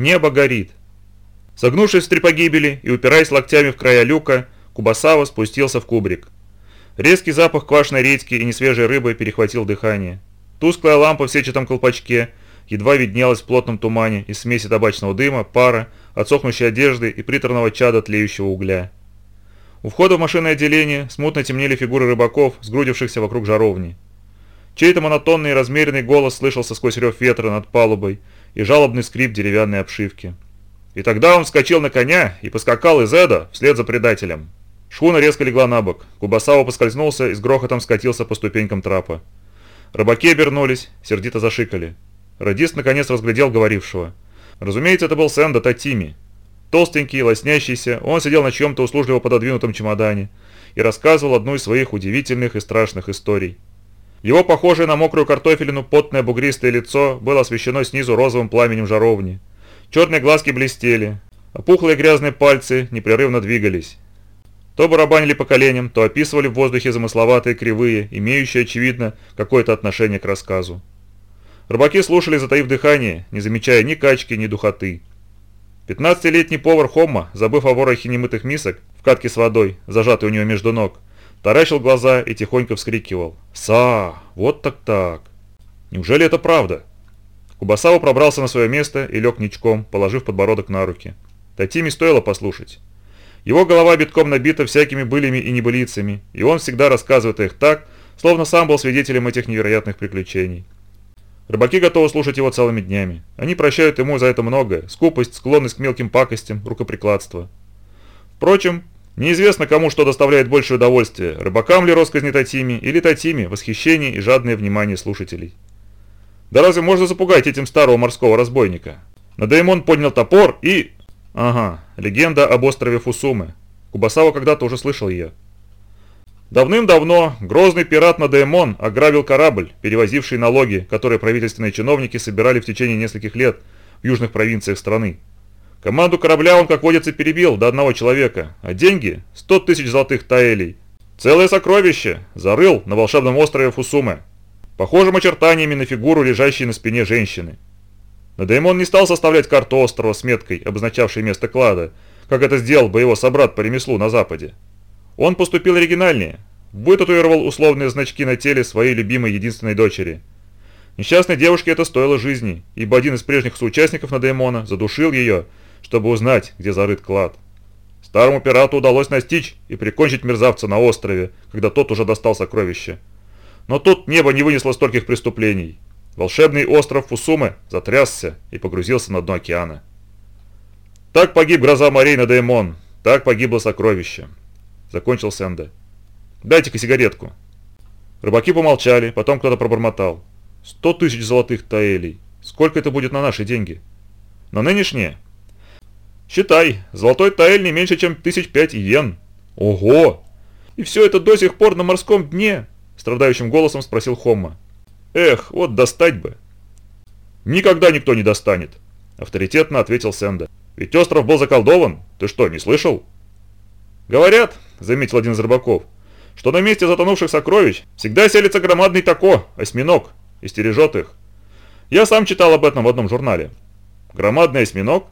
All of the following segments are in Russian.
Небо горит. Согнувшись в три погибели и упираясь локтями в края люка, Кубасава спустился в кубрик. Резкий запах квашеной редьки и несвежей рыбы перехватил дыхание. Тусклая лампа в сетчатом колпачке едва виднелась в плотном тумане из смеси табачного дыма, пара, отсохнущей одежды и приторного чада тлеющего угля. У входа в машинное отделение смутно темнели фигуры рыбаков, сгрудившихся вокруг жаровни. Чей-то монотонный и размеренный голос слышался сквозь рев ветра над палубой и жалобный скрип деревянной обшивки. И тогда он вскочил на коня и поскакал из Эда вслед за предателем. Шхуна резко легла на бок, Кубасава поскользнулся и с грохотом скатился по ступенькам трапа. Рыбаки обернулись, сердито зашикали. Радист наконец разглядел говорившего. Разумеется, это был Сэнда Татими, Толстенький, лоснящийся, он сидел на чьем-то услужливо пододвинутом чемодане и рассказывал одну из своих удивительных и страшных историй. Его похожее на мокрую картофелину потное бугристое лицо было освещено снизу розовым пламенем жаровни. Черные глазки блестели, а пухлые грязные пальцы непрерывно двигались. То барабанили по коленям, то описывали в воздухе замысловатые кривые, имеющие, очевидно, какое-то отношение к рассказу. Рыбаки слушали, затаив дыхание, не замечая ни качки, ни духоты. Пятнадцатилетний повар Хомма, забыв о ворохе немытых мисок в катке с водой, зажатой у него между ног, таращил глаза и тихонько вскрикивал «Са! Вот так-так! Неужели это правда?» Кубасава пробрался на свое место и лег ничком, положив подбородок на руки. Татими стоило послушать. Его голова битком набита всякими былями и небылицами, и он всегда рассказывает их так, словно сам был свидетелем этих невероятных приключений. Рыбаки готовы слушать его целыми днями. Они прощают ему за это многое – скупость, склонность к мелким пакостям, рукоприкладство. Впрочем, неизвестно, кому что доставляет большее удовольствие – рыбакам ли росказни Татими или Татими – восхищение и жадное внимание слушателей. Да разве можно запугать этим старого морского разбойника? Надаймон поднял топор и... Ага, легенда об острове Фусумы. Кубасава когда-то уже слышал ее. Давным-давно грозный пират Надемон ограбил корабль, перевозивший налоги, которые правительственные чиновники собирали в течение нескольких лет в южных провинциях страны. Команду корабля он, как водится, перебил до одного человека, а деньги – 100 тысяч золотых таэлей. Целое сокровище зарыл на волшебном острове Фусуме, похожим очертаниями на фигуру, лежащей на спине женщины. Надаймон не стал составлять карту острова с меткой, обозначавшей место клада, как это сделал бы его собрат по ремеслу на западе. Он поступил оригинальнее, вытатуировал условные значки на теле своей любимой единственной дочери. Несчастной девушке это стоило жизни, ибо один из прежних соучастников Надаймона задушил ее, чтобы узнать, где зарыт клад. Старому пирату удалось настичь и прикончить мерзавца на острове, когда тот уже достал сокровище. Но тут небо не вынесло стольких преступлений. Волшебный остров Фусумы затрясся и погрузился на дно океана. Так погиб гроза морей на Даймон, так погибло сокровище. Закончил Сэнда. «Дайте-ка сигаретку». Рыбаки помолчали, потом кто-то пробормотал. «Сто тысяч золотых таэлей. Сколько это будет на наши деньги?» «На нынешние?» «Считай, золотой таэль не меньше, чем тысяч пять йен». «Ого! И все это до сих пор на морском дне?» Страдающим голосом спросил Хомма. «Эх, вот достать бы!» «Никогда никто не достанет!» Авторитетно ответил Сэнда. «Ведь остров был заколдован. Ты что, не слышал?» «Говорят, — заметил один из рыбаков, — что на месте затонувших сокровищ всегда селится громадный тако, осьминог, и стережет их. Я сам читал об этом в одном журнале. Громадный осьминог?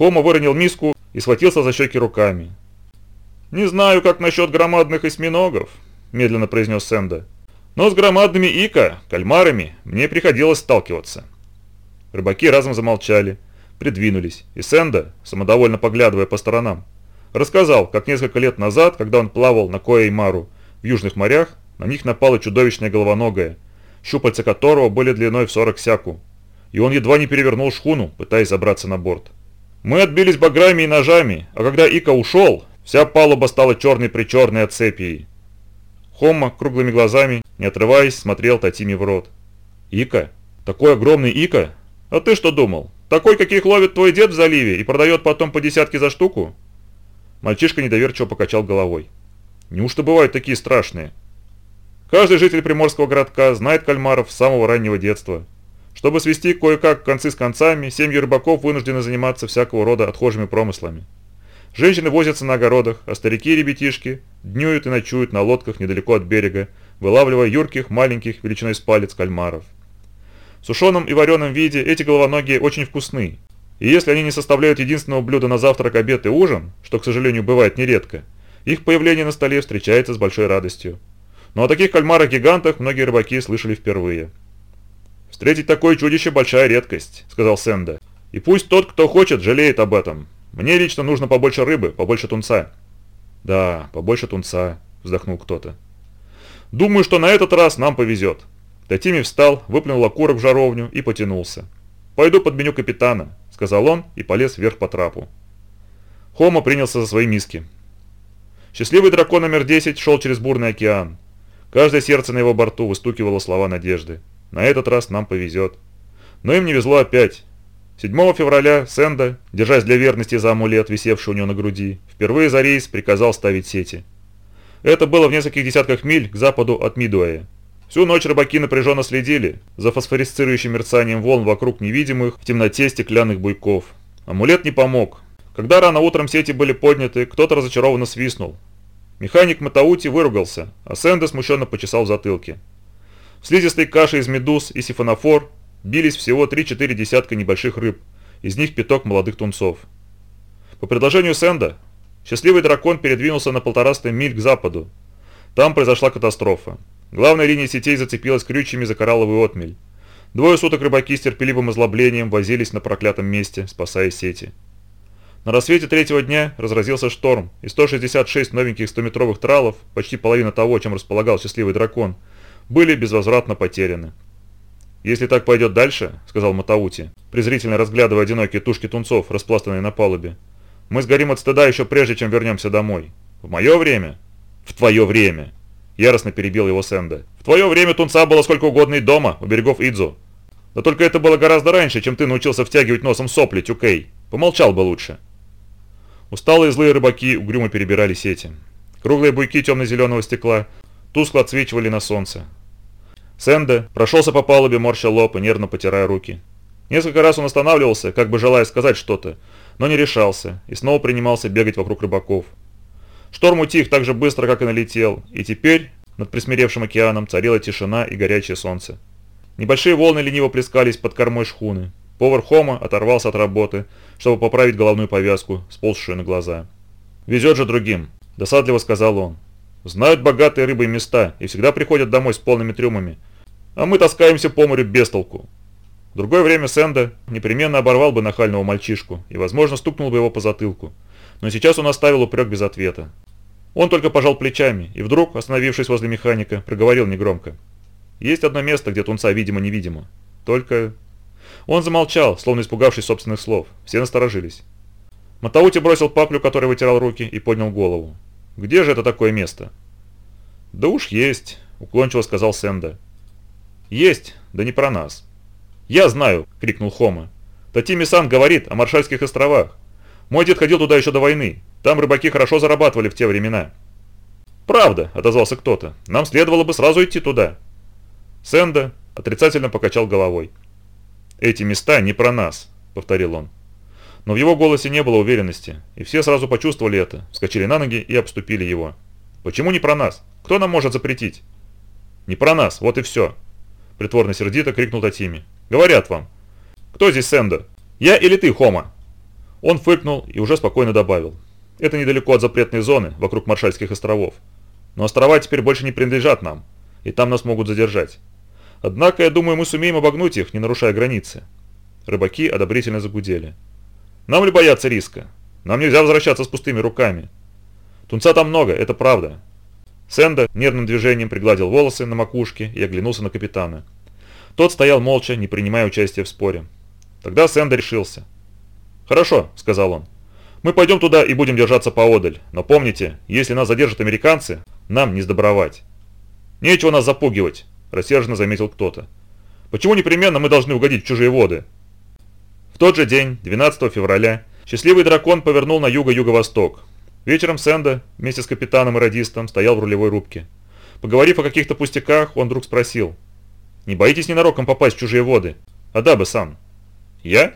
Хома выронил миску и схватился за щеки руками. «Не знаю, как насчет громадных осьминогов», — медленно произнес Сэнда. «Но с громадными ика, кальмарами, мне приходилось сталкиваться». Рыбаки разом замолчали, придвинулись, и Сэнда, самодовольно поглядывая по сторонам, Рассказал, как несколько лет назад, когда он плавал на Коэй-Мару в южных морях, на них напало чудовищное головоногое, щупальца которого были длиной в 40 сяку, и он едва не перевернул шхуну, пытаясь забраться на борт. Мы отбились баграми и ножами, а когда Ика ушел, вся палуба стала черной-причерной от цепи. Хомма круглыми глазами, не отрываясь, смотрел Татими в рот. «Ика? Такой огромный Ика? А ты что думал? Такой, каких ловит твой дед в заливе и продает потом по десятке за штуку?» Мальчишка недоверчиво покачал головой. Неужто бывают такие страшные? Каждый житель приморского городка знает кальмаров с самого раннего детства. Чтобы свести кое-как концы с концами, семьи рыбаков вынуждены заниматься всякого рода отхожими промыслами. Женщины возятся на огородах, а старики и ребятишки днюют и ночуют на лодках недалеко от берега, вылавливая юрких, маленьких, величиной с палец кальмаров. В сушеном и вареном виде эти головоногие очень вкусны, И если они не составляют единственного блюда на завтрак, обед и ужин, что, к сожалению, бывает нередко, их появление на столе встречается с большой радостью. Но о таких кальмарах-гигантах многие рыбаки слышали впервые. «Встретить такое чудище – большая редкость», – сказал Сэнда. «И пусть тот, кто хочет, жалеет об этом. Мне лично нужно побольше рыбы, побольше тунца». «Да, побольше тунца», – вздохнул кто-то. «Думаю, что на этот раз нам повезет». Татими встал, выплюнул окурок в жаровню и потянулся. «Пойду под меню капитана», – сказал он и полез вверх по трапу. Хома принялся за свои миски. Счастливый дракон номер 10 шел через бурный океан. Каждое сердце на его борту выстукивало слова надежды. На этот раз нам повезет. Но им не везло опять. 7 февраля Сэнда, держась для верности за амулет, висевший у него на груди, впервые за рейс приказал ставить сети. Это было в нескольких десятках миль к западу от Мидуэя. Всю ночь рыбаки напряженно следили за фосфорисцирующим мерцанием волн вокруг невидимых в темноте стеклянных буйков. Амулет не помог. Когда рано утром сети были подняты, кто-то разочарованно свистнул. Механик Матаути выругался, а Сэнда смущенно почесал в затылке. В слизистой каше из медуз и сифонофор бились всего 3-4 десятка небольших рыб, из них пяток молодых тунцов. По предложению Сэнда, счастливый дракон передвинулся на полтораста миль к западу. Там произошла катастрофа. Главная линия сетей зацепилась крючьями за коралловый отмель. Двое суток рыбаки с терпеливым озлоблением возились на проклятом месте, спасая сети. На рассвете третьего дня разразился шторм, и 166 новеньких 100-метровых тралов, почти половина того, чем располагал счастливый дракон, были безвозвратно потеряны. «Если так пойдет дальше», — сказал Матаути, презрительно разглядывая одинокие тушки тунцов, распластанные на палубе, «мы сгорим от стыда еще прежде, чем вернемся домой. В мое время?» «В твое время!» — яростно перебил его Сэнда. «В твое время тунца было сколько угодно и дома, у берегов Идзу. Да только это было гораздо раньше, чем ты научился втягивать носом сопли, Тюкей. Помолчал бы лучше». Усталые злые рыбаки угрюмо перебирали сети. Круглые буйки темно-зеленого стекла тускло отсвечивали на солнце. Сэнде прошелся по палубе, морща лоб и нервно потирая руки. Несколько раз он останавливался, как бы желая сказать что-то, но не решался, и снова принимался бегать вокруг рыбаков. Шторм утих так же быстро, как и налетел, и теперь над присмиревшим океаном царила тишина и горячее солнце. Небольшие волны лениво плескались под кормой шхуны. Повар Хома оторвался от работы, чтобы поправить головную повязку, сползшую на глаза. «Везет же другим», – досадливо сказал он. «Знают богатые рыбы места и всегда приходят домой с полными трюмами. А мы таскаемся по морю без толку». В другое время Сэнда непременно оборвал бы нахального мальчишку и, возможно, стукнул бы его по затылку. Но сейчас он оставил упрек без ответа. Он только пожал плечами и вдруг, остановившись возле механика, проговорил негромко. «Есть одно место, где тунца видимо-невидимо. Только он замолчал, словно испугавшись собственных слов. Все насторожились. Матаути бросил паклю, который вытирал руки, и поднял голову. «Где же это такое место?» «Да уж есть», — уклончиво сказал Сэнда. «Есть, да не про нас». «Я знаю!» — крикнул Хома. «Татими-сан говорит о Маршальских островах. Мой дед ходил туда еще до войны. Там рыбаки хорошо зарабатывали в те времена». «Правда», — отозвался кто-то. «Нам следовало бы сразу идти туда». Сэнда отрицательно покачал головой. «Эти места не про нас», — повторил он. Но в его голосе не было уверенности, и все сразу почувствовали это, вскочили на ноги и обступили его. «Почему не про нас? Кто нам может запретить?» «Не про нас, вот и все», — притворно сердито крикнул Татими. «Говорят вам. Кто здесь Сэндо? Я или ты, Хома?» Он фыркнул и уже спокойно добавил. «Это недалеко от запретной зоны, вокруг Маршальских островов. Но острова теперь больше не принадлежат нам, и там нас могут задержать. Однако, я думаю, мы сумеем обогнуть их, не нарушая границы. Рыбаки одобрительно загудели. Нам ли бояться риска? Нам нельзя возвращаться с пустыми руками. Тунца там много, это правда. Сэнда нервным движением пригладил волосы на макушке и оглянулся на капитана. Тот стоял молча, не принимая участия в споре. Тогда Сэнда решился. «Хорошо», — сказал он. «Мы пойдем туда и будем держаться поодаль, но помните, если нас задержат американцы, нам не сдобровать. Нечего нас запугивать, – рассерженно заметил кто-то. «Почему непременно мы должны угодить в чужие воды?» В тот же день, 12 февраля, счастливый дракон повернул на юго-юго-восток. Вечером Сэнда вместе с капитаном и радистом стоял в рулевой рубке. Поговорив о каких-то пустяках, он вдруг спросил. «Не боитесь ненароком попасть в чужие воды? Адабе-сан». «Я?»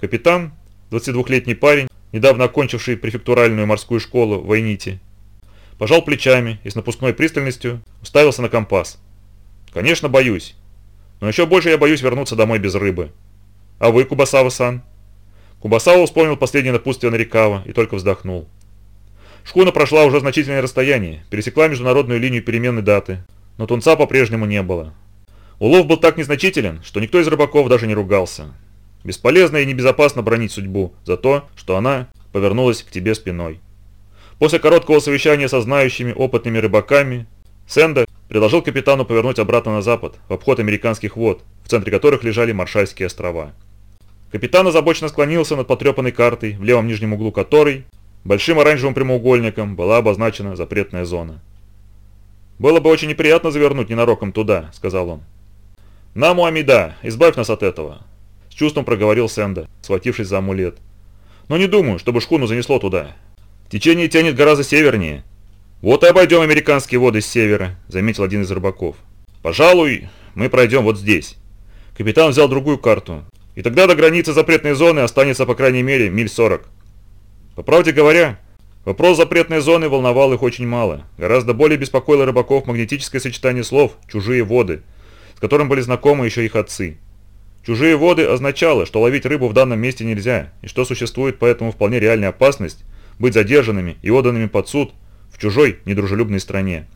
Капитан, 22-летний парень, недавно окончивший префектуральную морскую школу в Айните, пожал плечами и с напускной пристальностью уставился на компас. Конечно, боюсь. Но еще больше я боюсь вернуться домой без рыбы. А вы, Кубасава-сан? Кубасава вспомнил последнее напутствие Нарикава и только вздохнул. Шхуна прошла уже значительное расстояние, пересекла международную линию переменной даты, но тунца по-прежнему не было. Улов был так незначителен, что никто из рыбаков даже не ругался. Бесполезно и небезопасно бронить судьбу за то, что она повернулась к тебе спиной. После короткого совещания со знающими опытными рыбаками, Сэнда предложил капитану повернуть обратно на запад, в обход американских вод, в центре которых лежали Маршальские острова. Капитан озабоченно склонился над потрепанной картой, в левом нижнем углу которой, большим оранжевым прямоугольником, была обозначена запретная зона. «Было бы очень неприятно завернуть ненароком туда», — сказал он. «Наму Амида, избавь нас от этого», — с чувством проговорил Сэнда, схватившись за амулет. «Но не думаю, чтобы шхуну занесло туда. Течение тянет гораздо севернее». «Вот и обойдем американские воды с севера», — заметил один из рыбаков. «Пожалуй, мы пройдем вот здесь». Капитан взял другую карту. «И тогда до границы запретной зоны останется по крайней мере миль сорок». По правде говоря, вопрос запретной зоны волновал их очень мало. Гораздо более беспокоило рыбаков магнетическое сочетание слов «чужие воды», с которым были знакомы еще их отцы. Чужие воды означало, что ловить рыбу в данном месте нельзя, и что существует поэтому вполне реальная опасность быть задержанными и отданными под суд в чужой недружелюбной стране.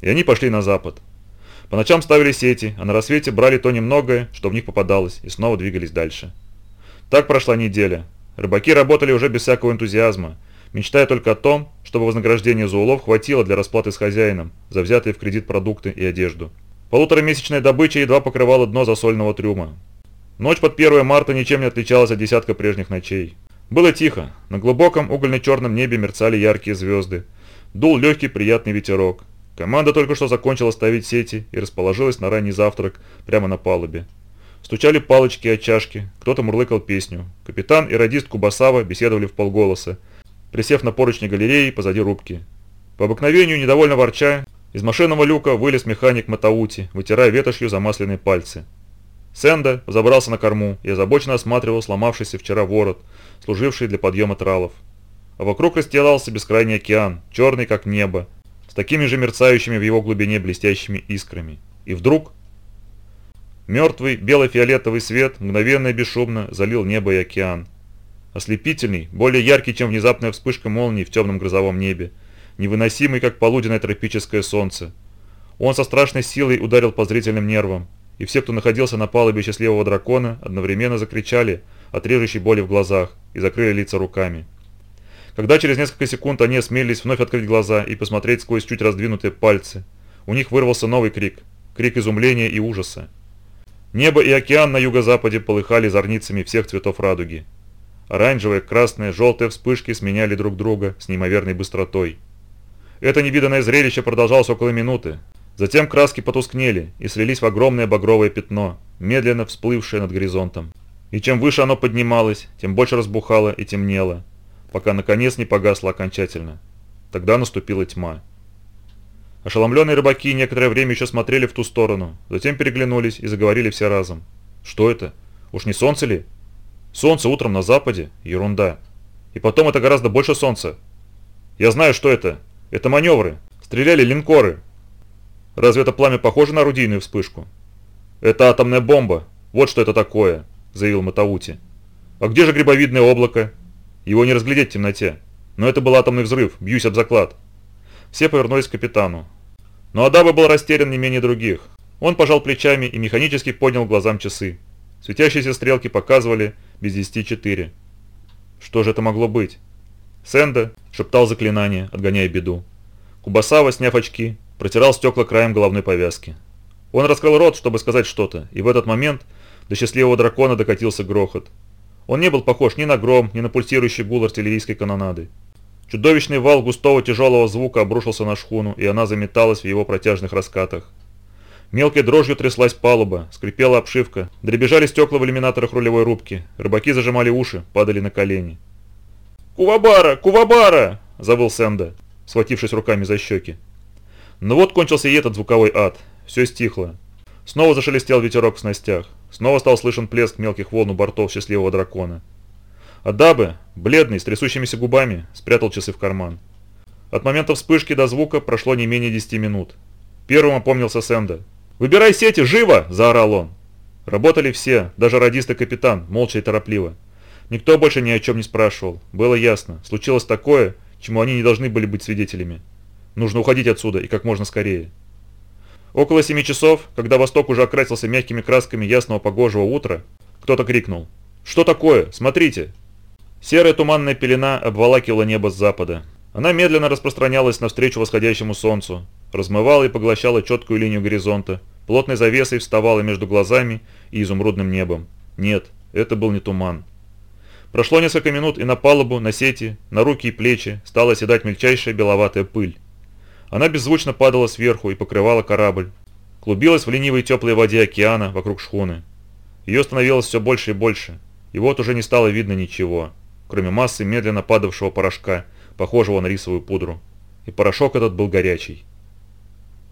И они пошли на запад. По ночам ставили сети, а на рассвете брали то немногое, что в них попадалось, и снова двигались дальше. Так прошла неделя. Рыбаки работали уже без всякого энтузиазма, мечтая только о том, чтобы вознаграждение за улов хватило для расплаты с хозяином за взятые в кредит продукты и одежду. Полуторамесячная добыча едва покрывала дно засольного трюма. Ночь под 1 марта ничем не отличалась от десятка прежних ночей. Было тихо, на глубоком угольно-черном небе мерцали яркие звезды. Дул легкий приятный ветерок. Команда только что закончила ставить сети и расположилась на ранний завтрак прямо на палубе. Стучали палочки от чашки, кто-то мурлыкал песню. Капитан и радист Кубасава беседовали в полголоса, присев на поручни галереи позади рубки. По обыкновению, недовольно ворча, из машинного люка вылез механик Матаути, вытирая ветошью замасленные пальцы. Сэнда забрался на корму и озабоченно осматривал сломавшийся вчера ворот, служивший для подъема тралов. А вокруг расстилался бескрайний океан, черный как небо, с такими же мерцающими в его глубине блестящими искрами. И вдруг... Мертвый бело-фиолетовый свет мгновенно и бесшумно залил небо и океан. Ослепительный, более яркий, чем внезапная вспышка молнии в темном грозовом небе, невыносимый, как полуденное тропическое солнце. Он со страшной силой ударил по зрительным нервам, и все, кто находился на палубе счастливого дракона, одновременно закричали от режущей боли в глазах и закрыли лица руками. Когда через несколько секунд они осмелились вновь открыть глаза и посмотреть сквозь чуть раздвинутые пальцы, у них вырвался новый крик, крик изумления и ужаса. Небо и океан на юго-западе полыхали зорницами всех цветов радуги. Оранжевые, красные, желтые вспышки сменяли друг друга с неимоверной быстротой. Это невиданное зрелище продолжалось около минуты. Затем краски потускнели и слились в огромное багровое пятно, медленно всплывшее над горизонтом. И чем выше оно поднималось, тем больше разбухало и темнело, пока наконец не погасло окончательно. Тогда наступила тьма. Ошеломленные рыбаки некоторое время еще смотрели в ту сторону, затем переглянулись и заговорили все разом. «Что это? Уж не солнце ли?» «Солнце утром на западе? Ерунда. И потом это гораздо больше солнца. Я знаю, что это. Это маневры. Стреляли линкоры. Разве это пламя похоже на орудийную вспышку?» «Это атомная бомба. Вот что это такое», – заявил Матаути. «А где же грибовидное облако?» «Его не разглядеть в темноте. Но это был атомный взрыв, бьюсь об заклад». Все повернулись к капитану. Но Адаба был растерян не менее других. Он пожал плечами и механически поднял глазам часы. Светящиеся стрелки показывали без десяти четыре. Что же это могло быть? Сэнда шептал заклинание, отгоняя беду. Кубасава, сняв очки, протирал стекла краем головной повязки. Он раскрыл рот, чтобы сказать что-то, и в этот момент до счастливого дракона докатился грохот. Он не был похож ни на гром, ни на пульсирующий гул артиллерийской канонады. Чудовищный вал густого тяжелого звука обрушился на шхуну, и она заметалась в его протяжных раскатах. Мелкой дрожью тряслась палуба, скрипела обшивка, дребезжали стекла в иллюминаторах рулевой рубки, рыбаки зажимали уши, падали на колени. «Кувабара! Кувабара!» – завыл Сэнда, схватившись руками за щеки. Но вот кончился и этот звуковой ад. Все стихло. Снова зашелестел ветерок в снастях. Снова стал слышен плеск мелких волн у бортов счастливого дракона. Адабе, бледный, с трясущимися губами, спрятал часы в карман. От момента вспышки до звука прошло не менее 10 минут. Первым опомнился Сэнда. «Выбирай сети, живо!» – заорал он. Работали все, даже радист и капитан, молча и торопливо. Никто больше ни о чем не спрашивал. Было ясно. Случилось такое, чему они не должны были быть свидетелями. Нужно уходить отсюда и как можно скорее. Около семи часов, когда восток уже окрасился мягкими красками ясного погожего утра, кто-то крикнул. «Что такое? Смотрите!» Серая туманная пелена обволакивала небо с запада. Она медленно распространялась навстречу восходящему солнцу, размывала и поглощала четкую линию горизонта, плотной завесой вставала между глазами и изумрудным небом. Нет, это был не туман. Прошло несколько минут, и на палубу, на сети, на руки и плечи стала оседать мельчайшая беловатая пыль. Она беззвучно падала сверху и покрывала корабль. Клубилась в ленивой теплой воде океана вокруг шхуны. Ее становилось все больше и больше, и вот уже не стало видно ничего, кроме массы медленно падавшего порошка, похожего на рисовую пудру. И порошок этот был горячий.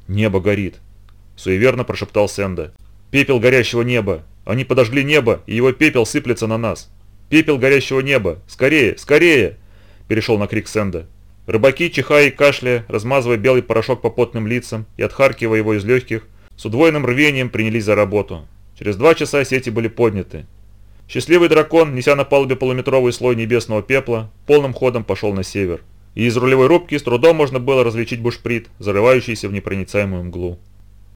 «Небо горит», — суеверно прошептал Сэнда. «Пепел горящего неба! Они подожгли небо, и его пепел сыплется на нас!» «Пепел горящего неба! Скорее! Скорее!» Перешел на крик Сэнда. Рыбаки, чихая и кашляя, размазывая белый порошок по потным лицам и отхаркивая его из легких, с удвоенным рвением принялись за работу. Через два часа сети были подняты. Счастливый дракон, неся на палубе полуметровый слой небесного пепла, полным ходом пошел на север. И из рулевой рубки с трудом можно было различить бушприт, зарывающийся в непроницаемую мглу.